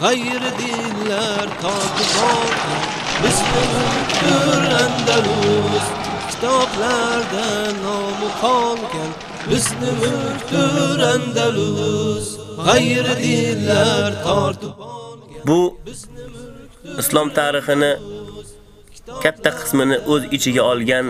g'ayri dinlar olgan bizni mulkdir Andalus. Kitoblarda nomi qolgan mulkdir Andalus. G'ayri dinlar tortib Bu islom tarixini katta qismini o'z ichiga olgan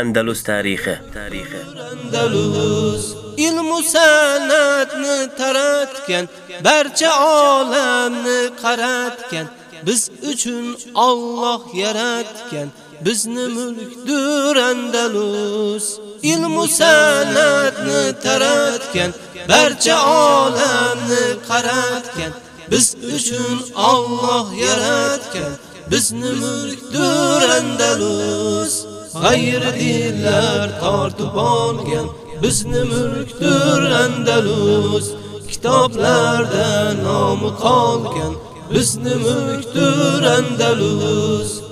Andalus tarixi, tarixi. Andalus ilmu sanatni taratgan barcha olamni qaratgan biz uchun Alloh yaratgan bizni mulkdir Andalus. Ilmu sanatni taratgan barcha olamni qaratgan biz uchun Alloh yaratgan bizni mulkdir Andalus. G'ayri dinlar tortib olgan Bizni mülktür Endelus Kitaplerde namı kalken Bizni mülktür Endelus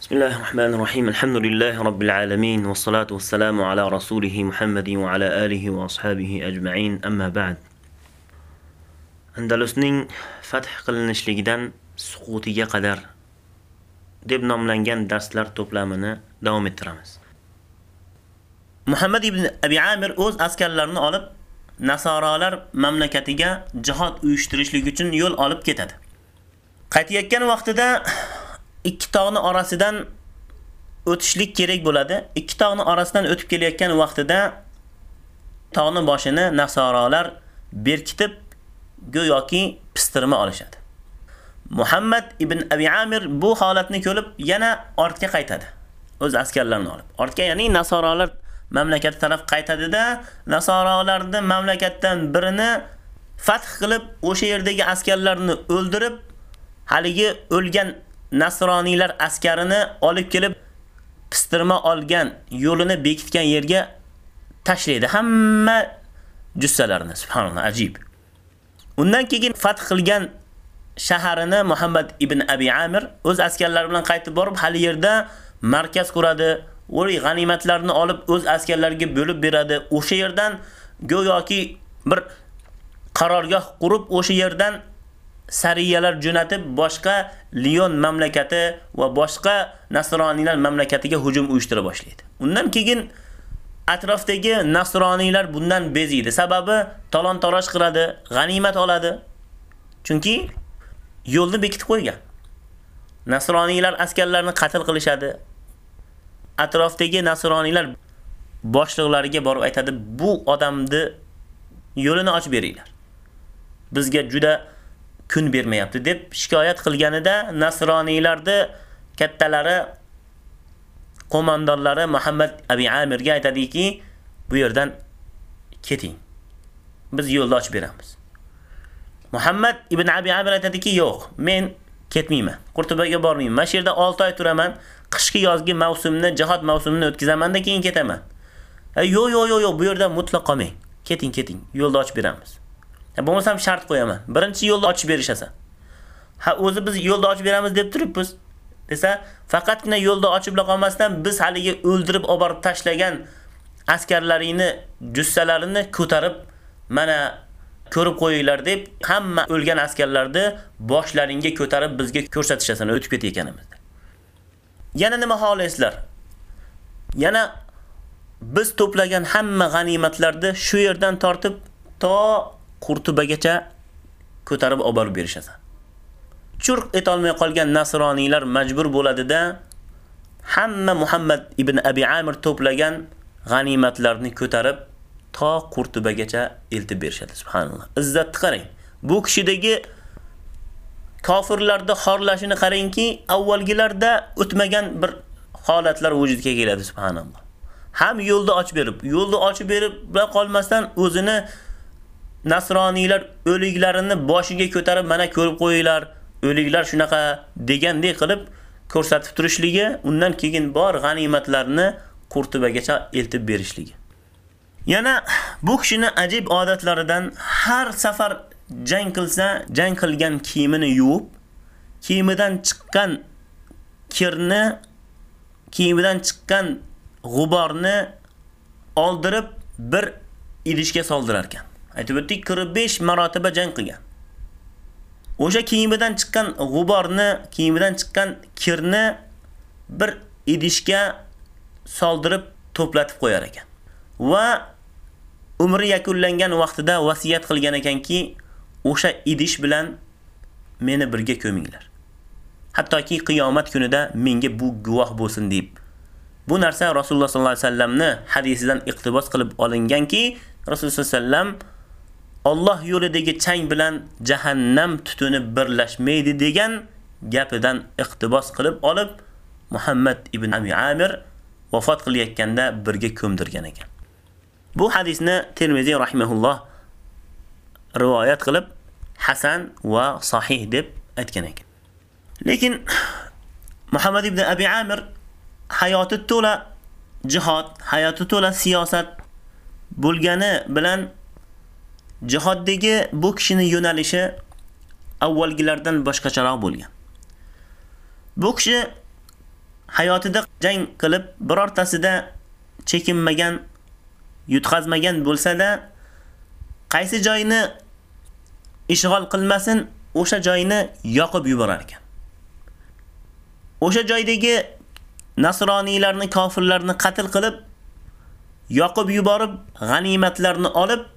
بسم الله الرحمن الرحيم الحمد لله رب العالمين والصلاة والسلام على رسوله محمد وعلى آله وأصحابه أجمعين أما بعد عند لسنين فتح قلن شلقدان سقوطية قدر دبنا ملنجان درس لر توبلامنا دوم الترامس Muhammad ibn Abi Amir o'z askarlarini olib Nasorolar mamlakatiga jihad uyushtirishlik uchun yo'l olib ketadi. Qaytayotgan vaqtida ikki tog'ni orasidan o'tishlik kerak bo'ladi. Ikki tog'ni orasidan o'tib kelayotgan vaqtida tog'ni boshini Nasorolar berkitib go'yoki pistirma olishadi. Muhammad ibn Abi Amir bu holatni ko'rib yana ortga qaytadi. O'z askarlarini olib. Ortga ya'ni Nasorolar mamlakat taraf qaytadida, nasorolarni mamlakatdan birini fath qilib, o'sha yerdagi askarlarni o'ldirib, haligi o'lgan Nasroniylar askarini olib kelib pistirma olgan, yo'lini bekitgan yerga tashlaydi. Hamma jussalarini, subhanalloh, ajib. Undan keyin fath qilgan shaharini Muhammad ibn Abi Amir o'z askarlari bilan qaytib borib, hali yerda markaz quradi, o'ri g'animatlarni olib o'z askarlariga bo'lib beradi. O'sha yerdan go'yoki bir qarorgoh qurib, o'sha yerdan sariyalar jo'natib boshqa Lion mamlakati va boshqa nasroniylar mamlakatiga hujum uyushtira boshlaydi. Undan keyin atrofdagi nasroniylar bundan beziydi. Sababi talon-taroj qiladi, g'animat oladi. Chunki yo'lni bekitib qo'ygan. Nasroniylar askarlarni qatl qilishadi. Atrofdagi nasroniylar boshliqlariga borib aytadi, bu odamni yo'lini ochib beringlar. Bizga juda kun bermayapti deb shikoyat qilganida nasroniylarni kattalari qo'mondonlari Muhammad Abi Amirga aytadiki, bu yerdan keting. Biz yo'lni ochib beramiz. Muhammad ibn Abi Amir aytadiki, yo'q, men ketmayman. Qurtubaga bormayman. Mana shu yerda 6 oy turaman. Qishki yozgi mavsumni, jihad mavsumini o'tkazamanda keyin ketaman. E, yo'q, yo'q, yo'q, yo'q, bu yerda mutlaq qolmang. Keting, keting. Yo'lni ochib beramiz. E, bo'lmasam shart qo'yaman. Birinchi yo'lni ochib berishasan. Ha, o'zi biz yo'lni ochib beramiz deb turibmiz. desa, faqatgina yo'lda ochib qolmasdan biz haligi o'ldirib olib tashlagan askarlaringni jussalarini ko'tarib mana ko'rib qo'yinglar deb hamma o'lgan askarlarni boshlaringga ko'tarib bizga ko'rsatishasan o'tib ketayotganimiz. Yana nima xohlaysizlar? Yana biz to'plagan hamma g'animatlarni shu yerdan tortib to Qurtubagacha ko'tarib olib berishadi. berishasan. Churq etolmay qolgan nasroniylar majbur bo'ladida hamma Muhammad ibn Abi Amir to'plagan g'animatlarni ko'tarib to Qurtubagacha eltib berishadi. Subhanalloh. Izzatni qarang. Bu kishidagi kofirlarda xorlashini qarangki, avvalgilarda o'tmagan bir holatlar vujudga keladi, subhanalloh. Ham yo'lni ochib berib, yo'lni ochib berib qolmasdan o'zini nasroniylar o'liklarini boshiga ko'tarib mana ko'rib qo'yinglar, o'liklar shunaqa degandek qilib ko'rsatib turishligi, undan keyin bor g'animatlarni Qurtubagacha eltib berishligi. Yana bu kishini ajib odatlaridan har safar jang qilsa, jang qilgan kiyimini yuvib, kiyimidan chiqqan kirni, kiyimidan chiqqan g'uborni oldirib bir idishga soldirar ekan. Aytib o'tdik, 45 marotaba jang qilgan. o'sha kiyimidan chiqqan g'uborni, kiyimidan chiqqan kirni bir idishga soldirib to'platib qo'yar ekan. Va umri yakunlangan vaqtida vasiyat qilgan ekanki, o'sha idish bilan meni birga ko'minglar. Hattoki qiyomat kunida menga bu guvoh bo'lsin deb. Bu narsa Rasululloh sollallohu alayhi vasallamni hadisidan iqtibos qilib olinganki, Rasululloh sollallohu alayhi vasallam Alloh yo'lidagi chang bilan jahannam tutuni birlashmaydi degan gapidan iqtibos qilib olib Muhammad ibn Abi Amir vafot qilayotganda birga ko'mdirgan ekan. Bu hadisni Termiziy rahimahulloh rivoyat qilib hasan va sahih deb aytgan ekan. Lekin Muhammad ibn Abi Amir hayoti to'la jihad, hayoti to'la siyosat bo'lgani bilan jihoddagi bu kishini yo'nalishi avvalgilardan boshqacharoq bo'lgan. Bu kishi hayotida jang qilib birortasida chekinmagan, yutqazmagan bo'lsa-da, qaysi joyini ishg'ol qilmasin, o'sha joyni yoqib yuborar ekan. O'sha joydagi nasroniylarni, kofirlarni qatl qilib, yoqib yuborib, g'animatlarni olib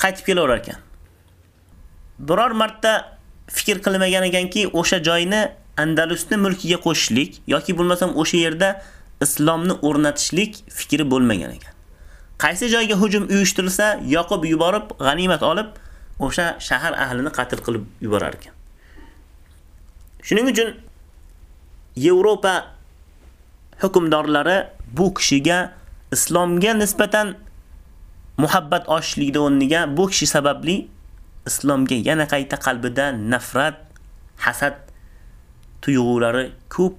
qaytib kelaverar ekan. Biror marta fikr qilmagan ekanki, o'sha joyni Andalusni mulkiga qo'shishlik yoki bo'lmasam o'sha yerda islomni o'rnatishlik fikri bo'lmagan ekan. Qaysi joyga hujum uyushtirilsa, yoqib yuborib, g'animat olib, o'sha shahar ahlini qatl qilib yuborar ekan. Shuning uchun Yevropa hukmdorlari bu kishiga islomga nisbatan muhabbat oshishlikda o'rniga bu kishi sababli islomga yana qayta qalbida nafrat, hasad tuyg'ulari ko'p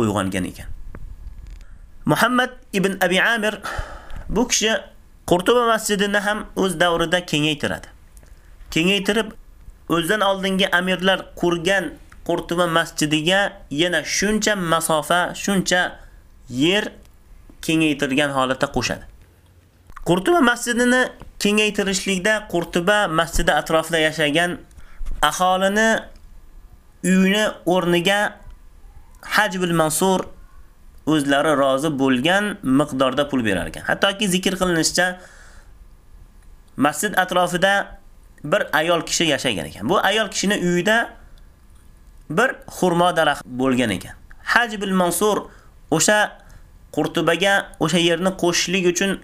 uyg'ongan ekan. Muhammad ibn Abi Amir bu kishi Qurtuba masjidini ham o'z davrida kengaytiradi. Kengaytirib o'zidan oldingi amirlar qurgan Qurtuba masjidiga yana shuncha masofa, shuncha yer kengaytirgan holatda qo'shadi. Qurtuba masjidini kengaytirishlikda Qurtuba masjidi atrofida yashagan aholini uyini o'rniga Hajbul Mansur o'zlari rozi bo'lgan miqdorda pul berar ekan. Hattoki zikr qilinishicha masjid atrofida bir ayol kishi yashagan ekan. Bu ayol kishini uyida bir xurmo daraxt bo'lgan ekan. Hajbul Mansur o'sha Qurtubaga o'sha yerni qo'shishlik uchun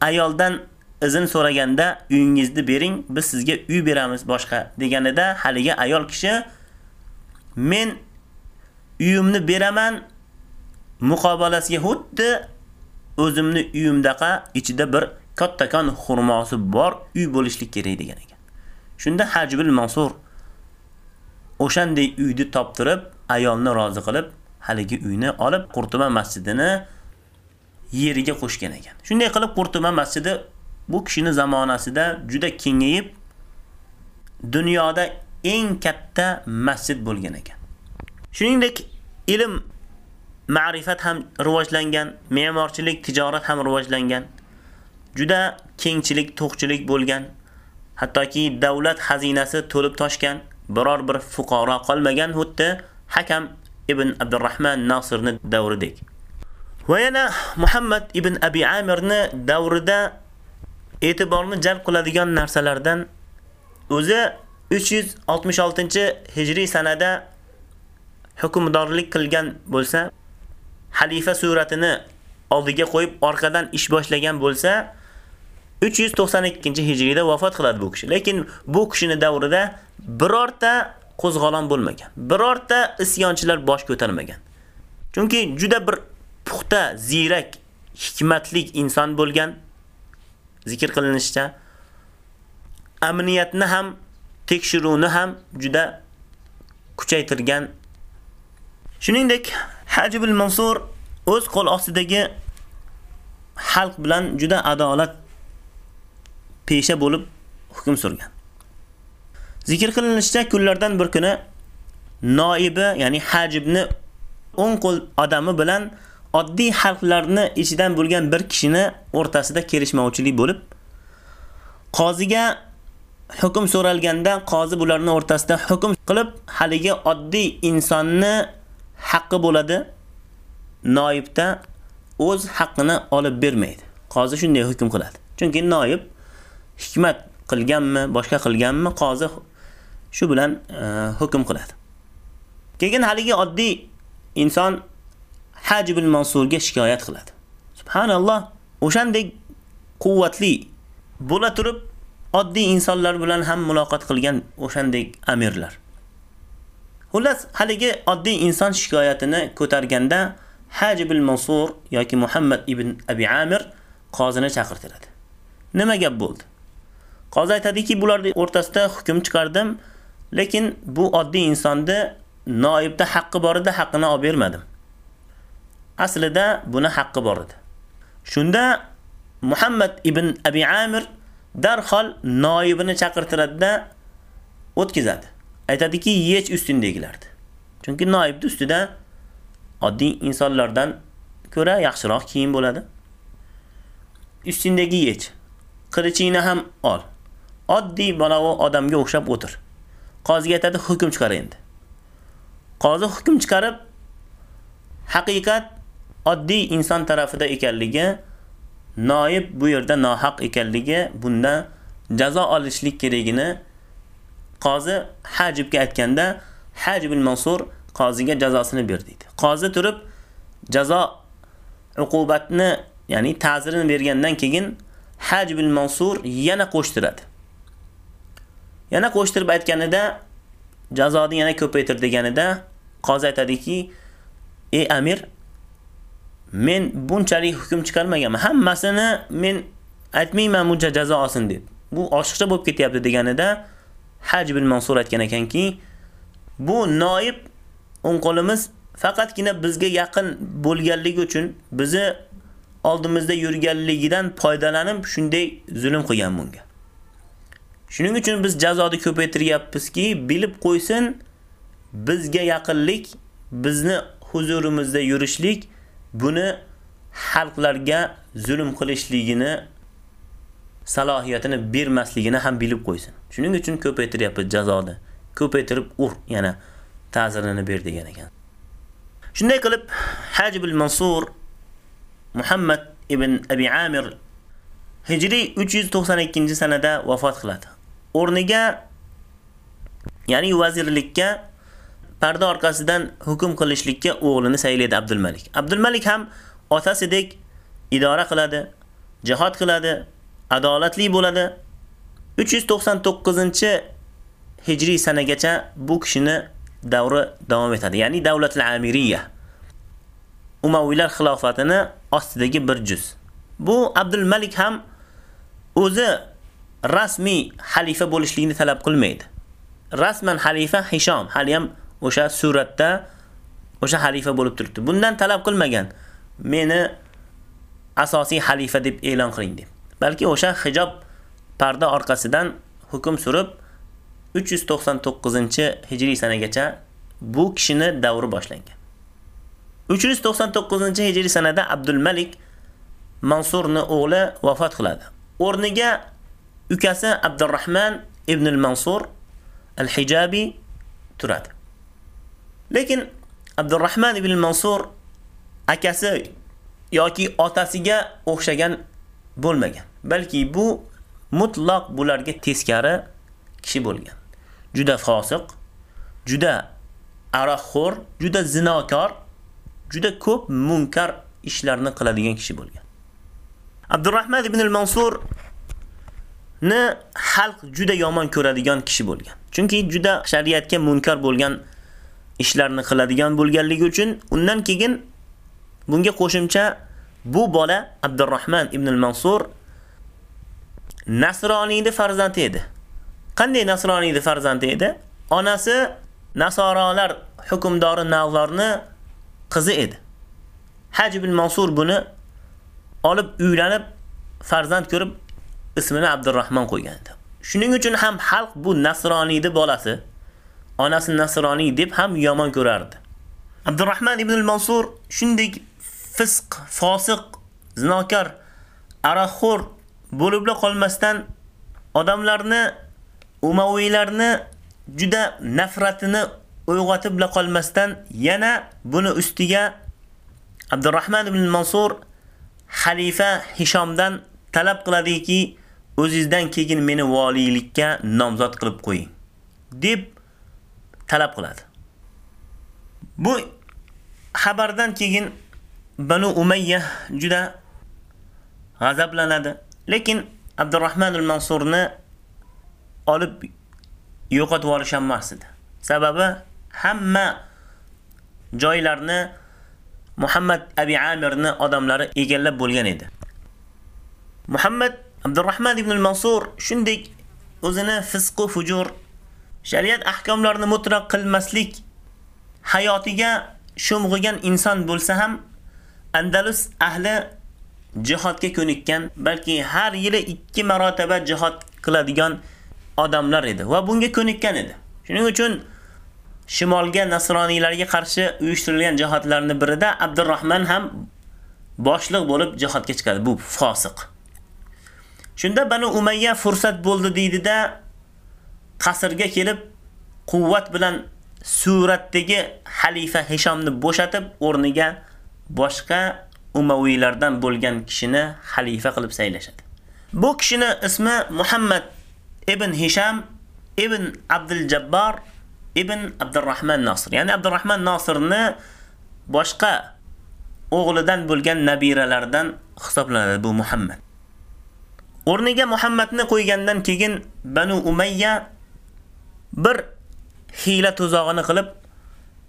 ayoldan izn so'raganda uyingizni bering, biz sizga uy beramiz boshqa deganida haliga ayol kishi men uyimni beraman muqobalasiga xuddi o'zimni uyimdaqa ichida bir kattakon xurmosi bor uy bo'lishlik kerak degan. Shunda Hajbul Mansur o'shanday uyni toptirib, ayolni rozi qilib, haligi uyni olib Qurtuba masjidini yeriga qo'shgan ekan. Shunday qilib Qurtuba masjidi bu kishini zamonasida juda kengayib dunyoda eng katta masjid bo'lgan ekan. Shuningdek, ilm, ma'rifat ham rivojlangan, me'morchilik, tijorat ham rivojlangan. Juda kengchilik, to'qchilik bo'lgan. Hattoki davlat xazinasi to'lib toshgan, biror bir fuqaro qolmagan, xuddi Hakam ibn Abdurrahman Nasirning davridek. Va yana Muhammad ibn Abi Amirni davrida e'tiborni jalb qiladigan narsalardan o'zi 366-hijriy sanada hukmdorlik qilgan bo'lsa, xalifa suratini oldiga qo'yib orqadan ish boshlagan bo'lsa, 392-hijriyda vafot qiladi bu kishi. Lekin bu kishini davrida birorta qo'zg'olon bo'lmagan. Birorta isyonchilar bosh ko'tarmagan. Chunki juda bir puxta, ziyrak, hikmatlik inson bo'lgan zikr qilinishicha amniyatni ham, tekshiruvni ham juda kuchaytirgan. Shuningdek, Hajibul Mansur o'z qo'l ostidagi xalq bilan juda adolat pesha bo'lib hukm surgan. Zikr qilinishicha kunlardan bir kuni noibi, ya'ni Hajibni o'ng qo'l odami bilan oddiy xalqlarni ichidan bo'lgan bir kishini o'rtasida kelishmovchilik bo'lib, qoziga hukm so'ralganda qozi bularning o'rtasida hukm qilib, haligi oddiy insonni haqqi bo'ladi. Noibda o'z haqqini olib bermaydi. Qozi shunday hukm qiladi. Chunki noib hikmat qilganmi, boshqa qilganmi, qozi shu bilan e, hukm qiladi. Keyin haligi oddiy inson Hajibul Mansurga shikoyat qiladi. Subhanalloh, o'shandek quvvatli bo'la turib oddiy insonlar bilan ham muloqot qilgan o'shandek amirlar. Xullas, haligi oddiy inson shikoyatini ko'targanda Hajibul Mansur yoki Muhammad ibn Abi Amir qozini chaqirtiradi. Nima gap bo'ldi? Qozi aytadiki, bularning o'rtasida hukm chiqardim, lekin bu oddiy insonda noibda haqqi bor edi, haqqini olib bermadim. Aslida buni haqqi bor edi. Shunda Muhammad ibn Abi Amir darhol noibini chaqirtiradi-da o'tkazadi. Aytadiki, yech ustindagilardi. Chunki noibni ustida oddiy insonlardan ko'ra yaxshiroq kiyim bo'ladi. Ustindagi yech. Qilichingni ham ol. Oddiy balavo odamga o'xshab o'tir. Qoziga aytadi, hukm chiqar endi. Qozi hukm chiqarib, haqiqat oddiy inson tarafida ekanligi noib bu yerda nohaq ekanligi, bundan jazo olishlik kerakligini qozi Hajibga aytganda, Hajibul Mansur qoziga jazosini ber dedi. Qozi turib jazo uqubatni, ya'ni ta'zirini bergandan keyin Hajibul Mansur yana qo'shtiradi. Yana qo'shtirib aytganida jazoni yana ko'paytir deganida qozi aytadiki: "Ey amir, men bunchalik hukm chiqarmaganman. Hammasini men aytmayman buncha jazo olsin deb. Bu oshiqcha bo'lib ketyapti deganida Haj bin Mansur aytgan ekanki, bu noib o'ng qo'limiz faqatgina bizga yaqin bo'lganligi uchun bizni oldimizda yurganligidan foydalanib shunday zulm qilgan bunga. Shuning uchun biz jazoni ko'paytiryapmizki, bilib qo'ysin, bizga yaqinlik, bizni huzurimizda yurishlik buni xalqlarga zulm qilishligini salohiyatini bermasligini ham bilib qo'ysin. Shuning uchun ko'paytiryapmiz jazoni. Ko'paytirib ur, yana ta'zirini ber degan ekan. Shunday qilib Hajib al-Mansur Muhammad ibn Abi Amir Hijriy 392-sanada vafot qiladi. O'rniga ya'ni vazirlikka parda orqasidan hukm qilishlikka o'g'lini saylaydi Abdulmalik. Abdulmalik ham otasidek idora qiladi, jihad qiladi, adolatli bo'ladi. 399-hijriy sanagacha bu kishini davri davom etadi, ya'ni davlatul amiriyya. Umaviylar xilofatini ostidagi bir juz. Bu Abdulmalik ham o'zi rasmiy xalifa bo'lishligini talab qilmaydi. Rasman xalifa Hisham, hali ham o'sha suratda o'sha xalifa bo'lib turibdi. Bundan talab qilmagan. Meni asosiy xalifa deb e'lon qiling deb. Balki o'sha hijob parda orqasidan hukm surib 399-hijriy sanagacha bu kishini davri boshlangan. 399-hijriy sanada Abdul Malik Mansurni o'g'li vafot qiladi. O'rniga ukasi Abdurrahman ibn al-Mansur al-Hijabi turadi. Lekin Abdurrahman ibn al-Mansur akasi yoki otasiga o'xshagan bo'lmagan. Balki bu mutlaq bularga teskari kishi bo'lgan. Juda fosiq, juda aroqxo'r, juda zinokor, juda ko'p munkar ishlarni qiladigan kishi bo'lgan. Abdurrahman ibn al-Mansur ni xalq juda yomon ko'radigan kishi bo'lgan. Chunki juda shariatga munkar bo'lgan ishlarni qiladigan bo'lganligi uchun undan keyin bunga qo'shimcha bu bola Abdurrahman ibn al-Mansur Nasroniyning farzandi edi. Qanday Nasroniyning farzandi edi? Onasi Nasorolar hukmdori Navlarni qizi edi. Haj ibn Mansur buni olib uylanib farzand ko'rib ismini Abdurrahman qo'ygan edi. Shuning uchun ham xalq bu nasroniyni bolasi onasi nasroniy deb ham yomon ko'rardi. Abdurrahman ibn al-Mansur shunday fisq, fosiq, zinokor, araxo'r bo'libla qolmasdan odamlarni Umaviylarni juda nafratini uyg'otib la qolmasdan yana buni ustiga Abdurrahman ibn al-Mansur xalifa Hishomdan talab qiladiki, o'zingizdan keyin meni valiylikka nomzod qilib qo'ying deb talab qiladi. Bu xabardan keyin Banu Umayya juda g'azablanadi. Lekin Abdurrahman al-Mansurni olib yo'qotib olish ham edi. Sababi hamma joylarni Muhammad Abi Amirni odamlari egallab bo'lgan edi. Muhammad Abdurrahman ibn al-Mansur shunday o'zini fisq va fujur, shariat ahkomlarini mutlaq qilmaslik hayotiga sho'mg'igan inson bo'lsa ham Andalus ahli jihodga ko'nikkan, balki har yili 2 marotaba jihod qiladigan odamlar edi va bunga ko'nikkan edi. Shuning uchun shimolga nasroniylarga qarshi uyushtirilgan jihodlarning birida Abdurrahman ham boshliq bo'lib jihodga chiqadi. Bu fosiq. Shunda Banu Umayya fursat bo'ldi deydida qasrga kelib quvvat bilan suratdagi xalifa Hishomni bo'shatib, o'rniga boshqa Umaviylardan bo'lgan kishini xalifa qilib saylashadi. Bu kishini ismi Muhammad ibn Hisham ibn Abdul Jabbar ibn Abdurrahman Nasr. Ya'ni Abdurrahman Nasrni boshqa o'g'lidan bo'lgan nabiralardan hisoblanadi bu Muhammad. O'rniga Muhammadni qo'ygandan keyin Banu Umayya bir hiyla tuzog'ini qilib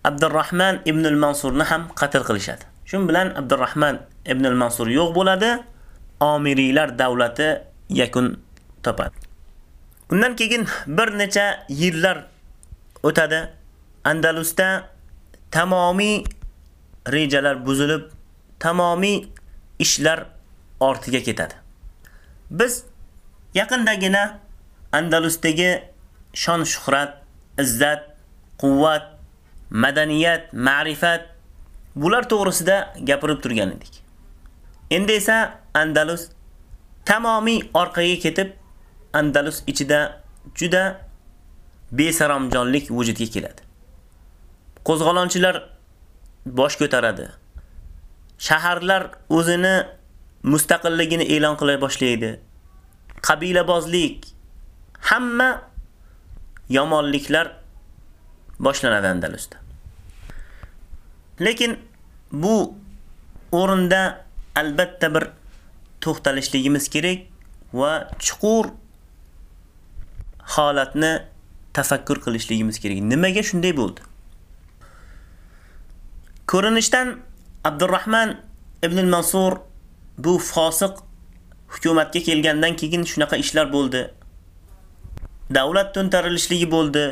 Abdurrahman ibn al-Mansurni ham qatl qilishadi. Shun bilan Abdurrahman ibn al-Mansur yo'q bo'ladi, Omiriylar davlati yakun topadi. Undan keyin bir necha yillar o'tadi. Andalusda tamomiy rejalar buzilib, tamomiy ishlar ortiga ketadi. Biz yaqindagina Andalusdagi shon shuhrat, izzat, quvvat, madaniyat, ma'rifat bular to'g'risida gapirib turgan edik. Endi esa Andalus tamomiy orqaga ketib, Andalus ichida juda besaromjonlik vujudga keladi. Qo'zg'olonchilar bosh ko'taradi. Shaharlar o'zini mustaqilligini e'lon qila boshlaydi. Qabilabozlik hamma yomonliklar boshlanadi Andalusda. Lekin bu o'rinda albatta bir to'xtalishligimiz kerak va chuqur holatni tafakkur qilishligimiz kerak. Nimaga shunday bo'ldi? Ko'rinishdan Abdurrahman ibn al-Mansur bu fosiq hukumatga kelgandan keyin shunaqa ishlar bo'ldi. Davlat to'ntarilishligi bo'ldi,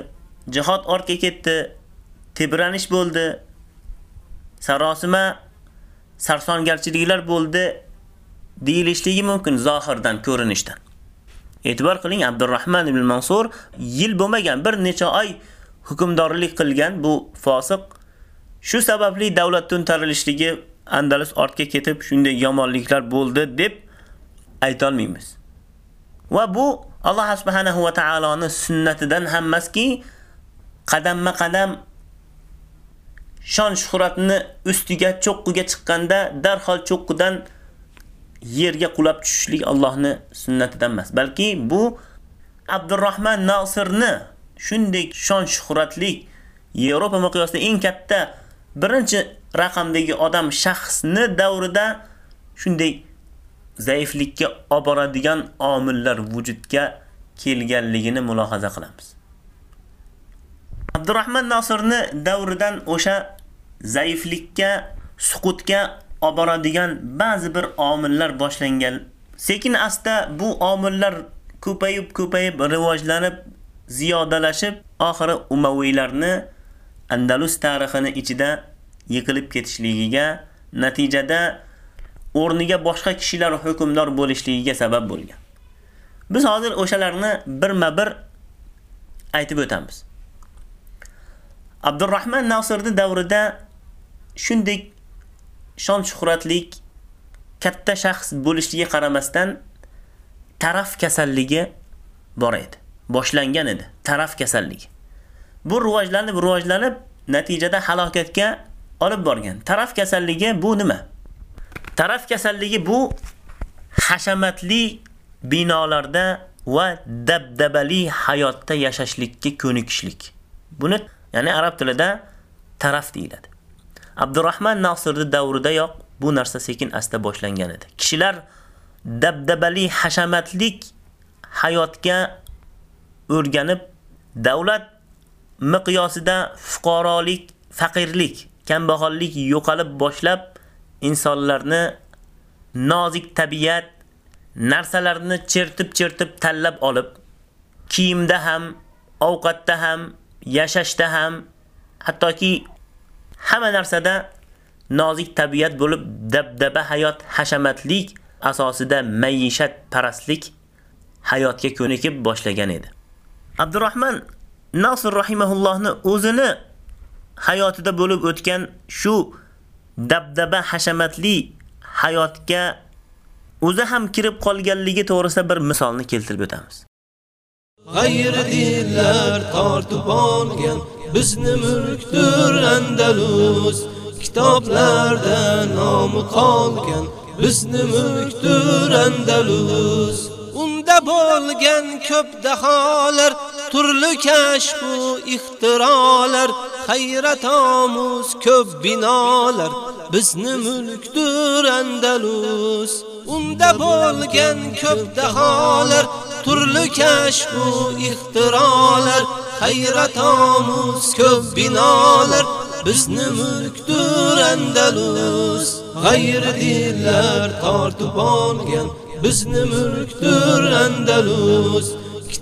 jihod ortga ketdi, tebranish bo'ldi. Sarosima sarsongarchiliklar bo'ldi deyilishligi mumkin zohirdan ko'rinishdan. E'tibor qiling, Abdurrahman ibn Mansur yil bo'lmagan bir necha oy hukmdorlik qilgan bu fosiq shu sababli davlat to'ntarilishligi Andalus ortga ketib shunday yomonliklar bo'ldi deb ayta olmaymiz. Va bu Alloh subhanahu va taoloning sunnatidan hammaski qadamma-qadam shon shuhratni ustiga cho'qqiga chiqqanda darhol cho'qqidan yerga qulab tushishlik Allohning sunnatidan emas, balki bu Abdurrahman Nasirni shunday shon shuhratli Yevropa miqyosida eng katta birinchi raqamdagi odam shaxsni davrida shunday zaiflikka olib boradigan omillar vujudga kelganligini mulohaza qilamiz. Abdurrahman Nasirni davridan o'sha zaiflikka, suqutga olib boradigan ba'zi bir omillar boshlangan. Sekin asta bu omillar ko'payib, ko'payib, rivojlanib, ziyodalashib, oxiri Umaviylarni Andalus tarixini ichida yiqilib ketishligiga, natijada o'rniga boshqa kishilar hukmdor bo'lishligiga sabab bo'lgan. Biz hozir o'shalarni birma-bir aytib o'tamiz. Abdurrahman Nasirning davrida shunday shon shuhratlik katta shaxs bo'lishligiga qaramasdan taraf kasalligi bor edi. boshlangan edi, taraf kasalligi. Bu rivojlanib, rivojlanib, natijada halokatga olib borgan. Taraf kasalligi bu nima? Taraf kasalligi bu hashamatli binolarda va dabdabali hayotda yashashlikka ko'nikishlik. Buni, ya'ni arab tilida taraf deyiladi. Abdurrahman Nasirni davridayoq bu narsa sekin asta boshlangan edi. Kishilar dabdabali hashamatlik hayotga o'rganib, davlat miqyosida fuqarolik, faqirlik, kambag'allik yo'qolib boshlab, insonlarni nozik tabiat narsalarni chertib-chertib tanlab olib, kiyimda ham, ovqatda ham, yashashda ham, hattoki hamma narsada nozik tabiat bo'lib, dabdaba hayot, hashamatlik asosida maishat parastlik hayotga ko'nikib boshlagan edi. Abdurrahman Nasr rahimahullohni o'zini hayotida bo'lib o'tgan shu dabdaba hashamatli hayotga o'zi ham kirib qolganligi to'g'risida bir misolni keltirib o'tamiz. G'ayri dinlar tortib olgan bizni mulkdir Andalus kitoblarda nomi qolgan bizni mulkdir Andalus unda bo'lgan ko'p daholar turli kashf va ixtirolar hayrat omuz ko'p binolar. Bizni mulkdir Andalus unda bo'lgan ko'p daholar. Turli kashf va ixtirolar hayrat omuz ko'p binolar. Bizni mulkdir Andalus g'ayri dinlar tortib olgan. Bizni mulkdir Andalus.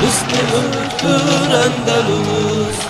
Bizni mulkdir Andalus